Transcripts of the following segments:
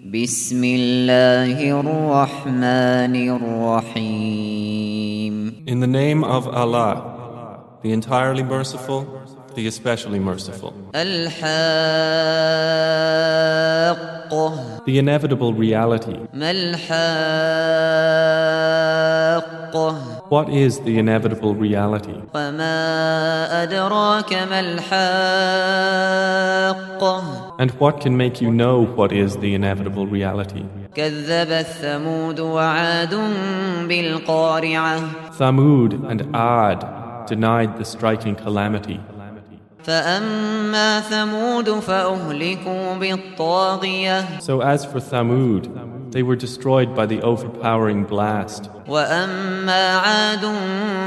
بسم الله الرحمن الرحيم In the name of Allah, the entirely merciful, the especially merciful. The inevitable reality. What is the inevitable reality? And what can make you know what is the inevitable reality? Thamud and Ad denied the striking calamity. فأما ثمود فأهلكوا بالطاغية So as for Thamud, they were destroyed by the overpowering blast. وأما عاد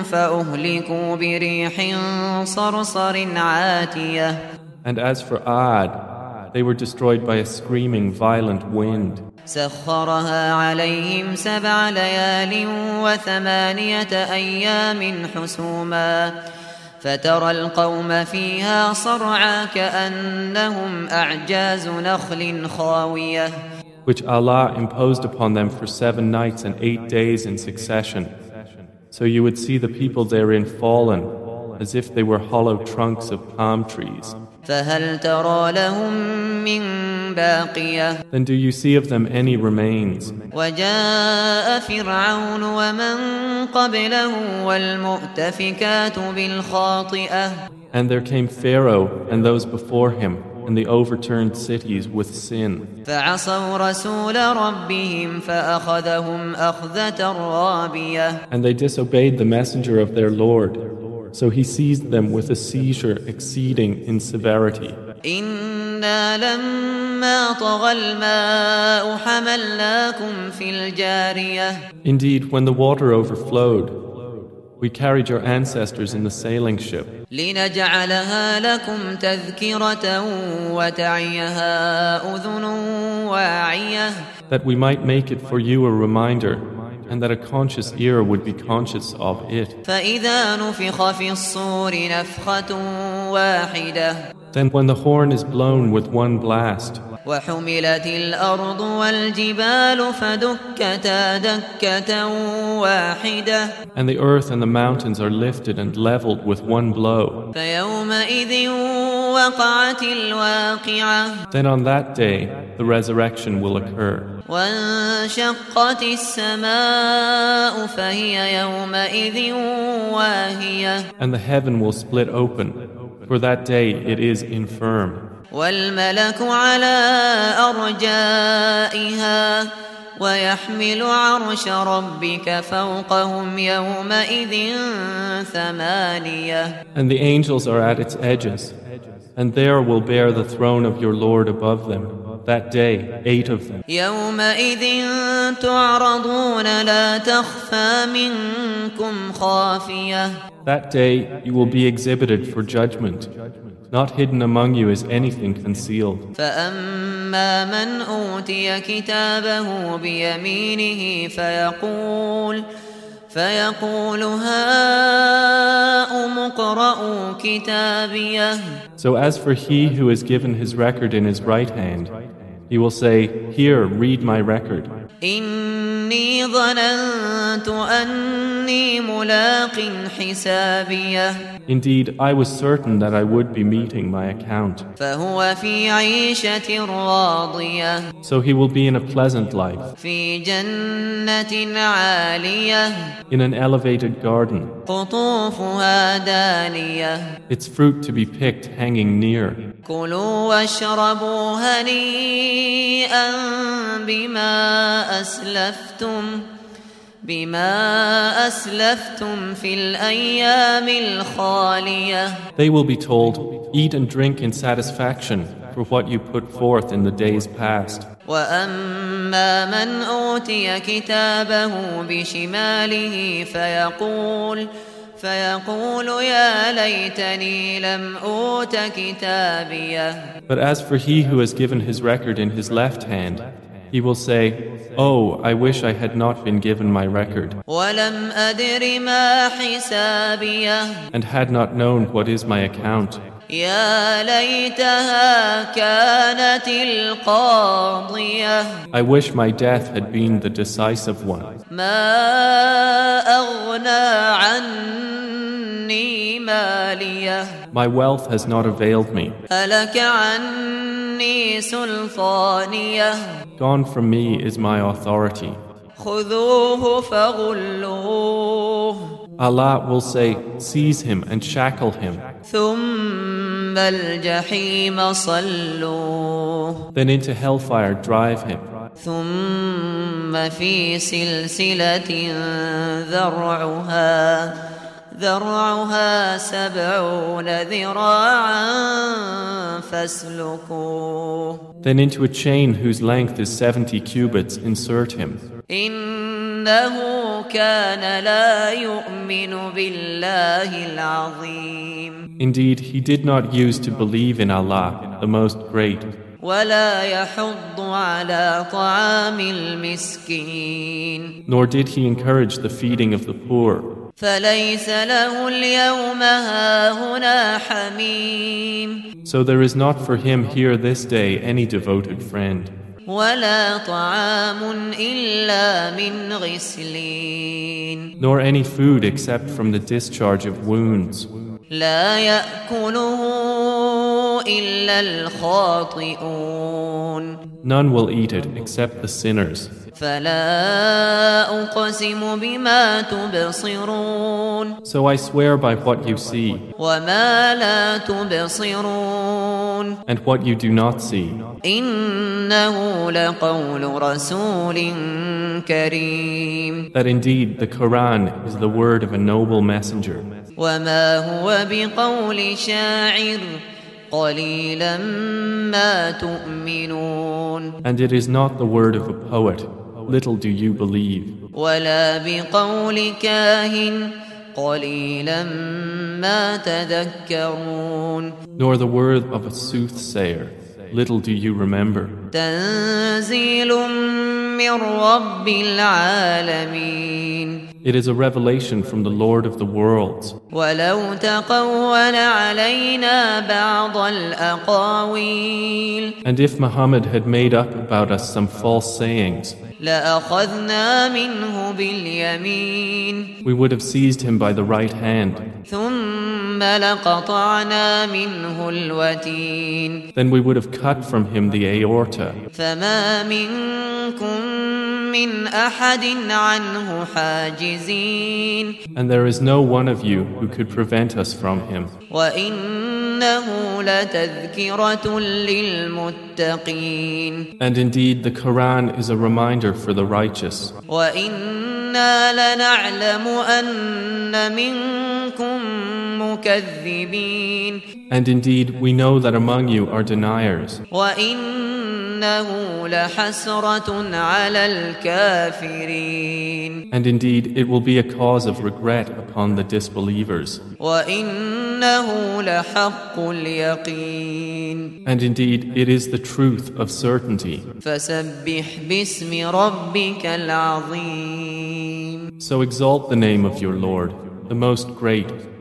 فأهلكوا بريح صرصر عاتية And as for Ad, they were destroyed by a screaming violent wind. سخرها عليهم سبع ليال وثمانية أيام حسوما فترى القوم فيها صرعى كأنهم أعجاز نخل خاوية which Allah imposed upon them for seven nights and eight days in succession. So you would see the people therein fallen, as if they were hollow trunks of palm trees. فهل ترى لهم من باقية Then do you see of them any remains? وجاء فرعون ومن قبله والمؤتفكات بالخاطئة And there came Pharaoh and those before him, and the overturned cities with sin. فعصوا رسول ربهم فأخذهم أخذة رابية And they disobeyed the messenger of their Lord. So he seized them with a seizure exceeding in severity. Indeed, when the water overflowed, we carried your ancestors in the sailing ship. That we might make it for you a reminder and that a conscious ear would be conscious of it. Then, when the horn is blown with one blast, وحملت الأرض والجبال فدكتا دكة واحدة and the earth and the mountains are lifted and leveled with one blow, فيومئذ وقعت الواقعة then on that day the resurrection will occur. وانشقت السماء فهي يومئذ واهية And the heaven will split open. For that day it is infirm. والملك على أرجائها ويحمل عرش ربك فوقهم يومئذ ثمانية And the angels are at its edges, and there will bear the throne of your Lord above them. That day, eight of them. يومئذ تعرضون لا تخفى منكم خافية That day you will be exhibited for judgment. Not hidden among you is anything concealed. فأما من أوتي كتابه بيمينه فيقول فيقول هاؤم اقرءوا كتابيه So as for he who is given his record in his right hand, he will say, Here, read my record. إني ظننت أني ملاق حسابيه Indeed, I was certain that I would be meeting my account. So he will be in a pleasant life, in an elevated garden, its fruit to be picked hanging near. They will be told, Eat and drink in satisfaction for what you put forth in the days past. وأما من أوتي كتابه بشماله فيقول فيقول يا ليتني لم أوت كتابيه But as for he who has given his record in his left hand, he will say, Oh, I wish I had not been given my record and had not known what is my account. I wish my death had been the decisive one. My wealth has not availed me. هلك عني سلطانيه Gone from me is my authority. خذوه فغلوه Allah will say, Seize him and shackle him. ثم الجحيم صلوه Then into hellfire drive him. ثم في سلسلة ذرعها ذرعها سبعون ذراعا فاسلكوه then into a chain whose length is 70 cubits insert him. Indeed, he did not use to believe in Allah, the Most Great. Nor did he encourage the feeding of the poor. فليس له اليوم هاهنا حميم So there is not for him here this day any devoted friend, ولا طعام إلا من غسلين nor any food except from the discharge of wounds. لا يأكله إلا الخاطئون None will eat it except the sinners. So I swear by what you see and what you do not see. That indeed the Quran is the word of a noble messenger. And it is not the word of a poet. Little do you believe. ولا بقول كاهن قليلا ما تذكرون nor the word of a soothsayer. Little do you remember. تنزيل من رب العالمين It is a revelation from the Lord of the worlds. ولو تقول علينا بعض الأقاويل And if Muhammad had made up about us some false sayings, لأخذنا منه باليمين we would have seized him by the right hand. ثم لقطعنا منه الوتين Then we would have cut from him the aorta. فما منكم من أحد عنه حاجزين And there is no one of you who could prevent us from him. وإنه لتذكرة للمتقين And indeed, the Quran is a reminder for the righteous. وإنا لنعلم أن منكم مكذبين And indeed, we know that among you are deniers. وإنه لحسرة على الكافرين And indeed, it will be a cause of regret upon the disbelievers. وإنه لحق اليقين and indeed, it is the truth of certainty. So exalt the name of your Lord, the most great.